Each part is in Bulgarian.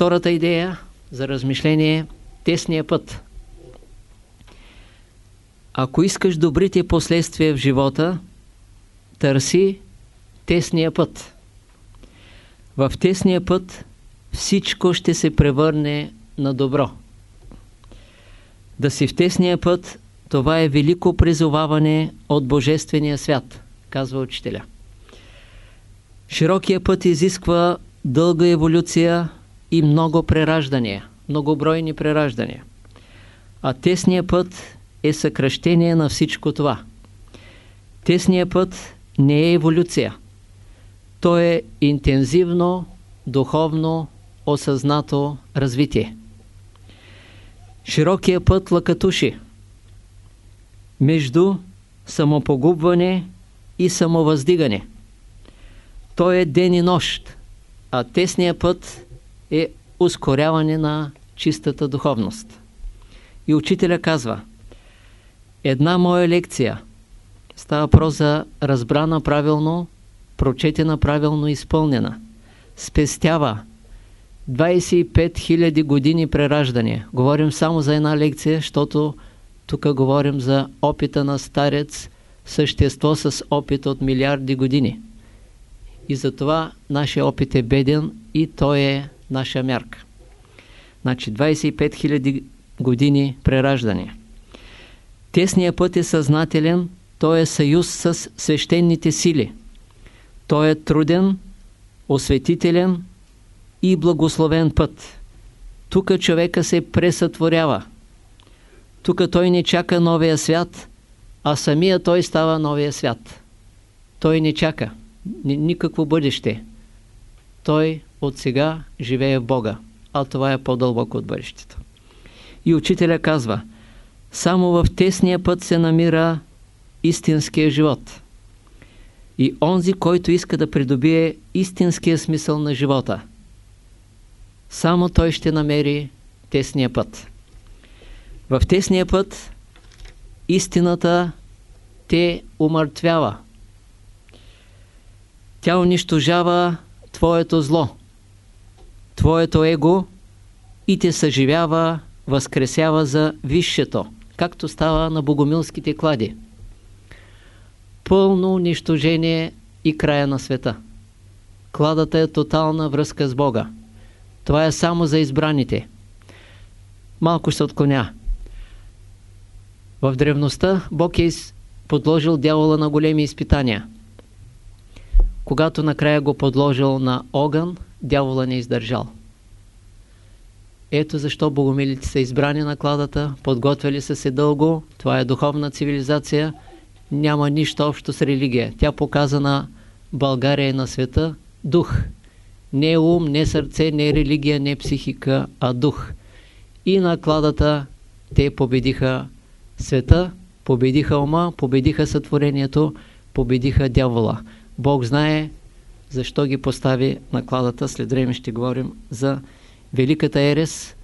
Втората идея за размишление тесния път. Ако искаш добрите последствия в живота, търси тесния път. В тесния път всичко ще се превърне на добро. Да си в тесния път, това е велико призоваване от Божествения свят, казва учителя. Широкия път изисква дълга еволюция и много прераждания, многобройни прераждания. А тесния път е съкръщение на всичко това. Тесният път не е еволюция. То е интензивно, духовно, осъзнато развитие. Широкия път лъкатуши между самопогубване и самовъздигане. Той е ден и нощ, а тесният път е ускоряване на чистата духовност. И учителя казва, една моя лекция става въпрос за разбрана правилно, прочетена правилно, изпълнена. Спестява 25 000 години прераждане. Говорим само за една лекция, защото тук говорим за опита на старец, същество с опит от милиарди години. И затова нашия опит е беден и той е наша мярка. Значи 25 000 години прераждане. Тесният път е съзнателен, той е съюз с свещените сили. Той е труден, осветителен и благословен път. Тук човека се пресътворява. Тук той не чака новия свят, а самия той става новия свят. Той не чака никакво бъдеще. Той от сега живее в Бога, а това е по-дълбоко от бъдещето. И учителя казва, само в тесния път се намира истинския живот. И онзи, който иска да придобие истинския смисъл на живота, само той ще намери тесния път. В тесния път истината те умъртвява. Тя унищожава твоето зло, твоето его и те съживява, възкресява за висшето, както става на богомилските клади. Пълно унищожение и края на света. Кладата е тотална връзка с Бога. Това е само за избраните. Малко ще отклоня. В древността Бог е подложил дявола на големи изпитания. Когато накрая го подложил на огън, дявола не издържал. Ето защо богомилите са избрани на кладата, подготвили са се дълго, това е духовна цивилизация, няма нищо общо с религия. Тя показа на България и на света дух. Не ум, не сърце, не религия, не психика, а дух. И на кладата те победиха света, победиха ума, победиха сътворението, победиха дявола. Бог знае защо ги постави на кладата. След време ще говорим за Великата Ерес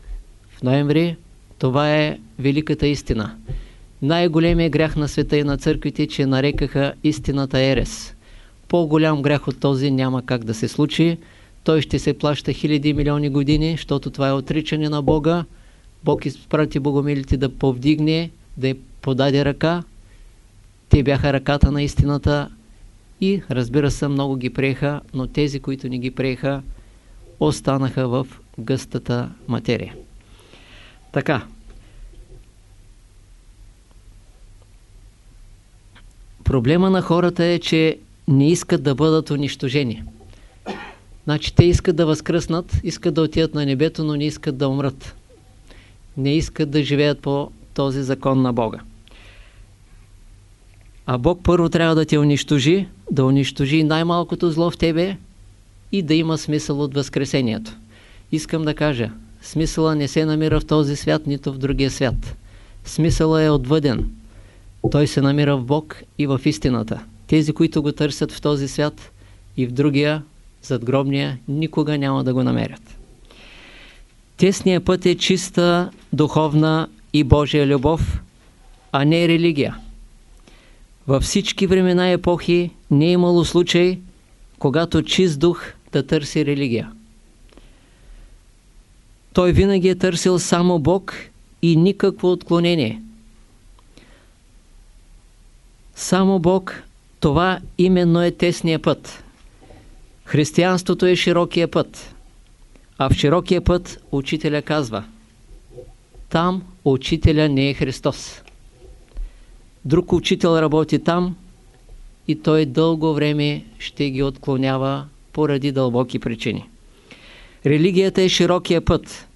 в ноември. Това е великата истина. Най-големият грях на света и на църквите, че нарекаха истината Ерес. По-голям грях от този няма как да се случи. Той ще се плаща хиляди милиони години, защото това е отричане на Бога. Бог изпрати богомилите да повдигне, да й подаде ръка. Те бяха ръката на истината и разбира се много ги приеха, но тези, които не ги приеха, останаха в гъстата материя. Така. Проблема на хората е, че не искат да бъдат унищожени. Значи те искат да възкръснат, искат да отидат на небето, но не искат да умрат. Не искат да живеят по този закон на Бога. А Бог първо трябва да те унищожи, да унищожи най-малкото зло в тебе и да има смисъл от възкресението. Искам да кажа, смисъла не се намира в този свят, нито в другия свят. Смисъла е отвъден. Той се намира в Бог и в истината. Тези, които го търсят в този свят и в другия, задгробния, никога няма да го намерят. Тесният път е чиста, духовна и Божия любов, а не религия. Във всички времена и епохи не е имало случай, когато чист дух да търси религия. Той винаги е търсил само Бог и никакво отклонение. Само Бог, това именно е тесния път. Християнството е широкия път. А в широкия път учителя казва Там учителя не е Христос. Друг учител работи там и той дълго време ще ги отклонява поради дълбоки причини. Религията е широкия път.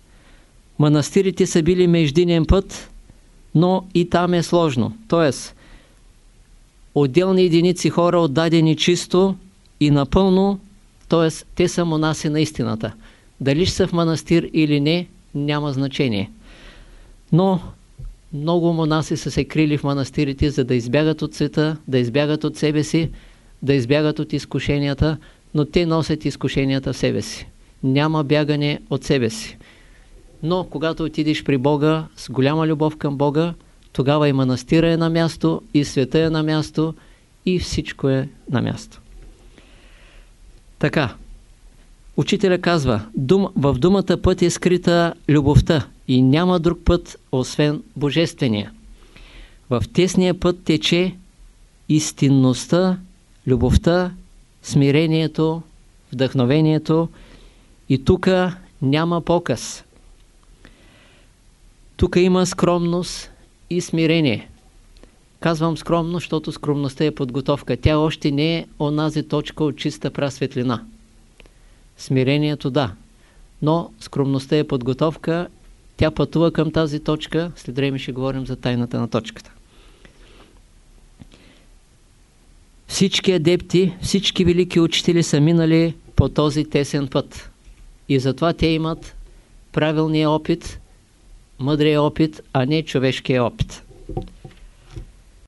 Манастирите са били междинен път, но и там е сложно. Тоест, отделни единици хора отдадени чисто и напълно, т.е. те са монаси на истината. Дали ще са в манастир или не, няма значение. Но много монаси са се крили в манастирите, за да избягат от света, да избягат от себе си, да избягат от изкушенията, но те носят изкушенията в себе си. Няма бягане от себе си. Но когато отидеш при Бога с голяма любов към Бога, тогава и манастира е на място, и света е на място, и всичко е на място. Така, учителя казва, дум, в думата път е скрита любовта и няма друг път, освен божествения. В тесния път тече истинността, любовта, смирението, вдъхновението и тук няма показ. Тук има скромност и смирение. Казвам скромно, защото скромността е подготовка. Тя още не е онази точка от чиста прасветлина. Смирението да, но скромността е подготовка. Тя пътува към тази точка. След време ще говорим за тайната на точката. Всички адепти, всички велики учители са минали по този тесен път. И затова те имат правилния опит, мъдрия опит, а не човешкия опит.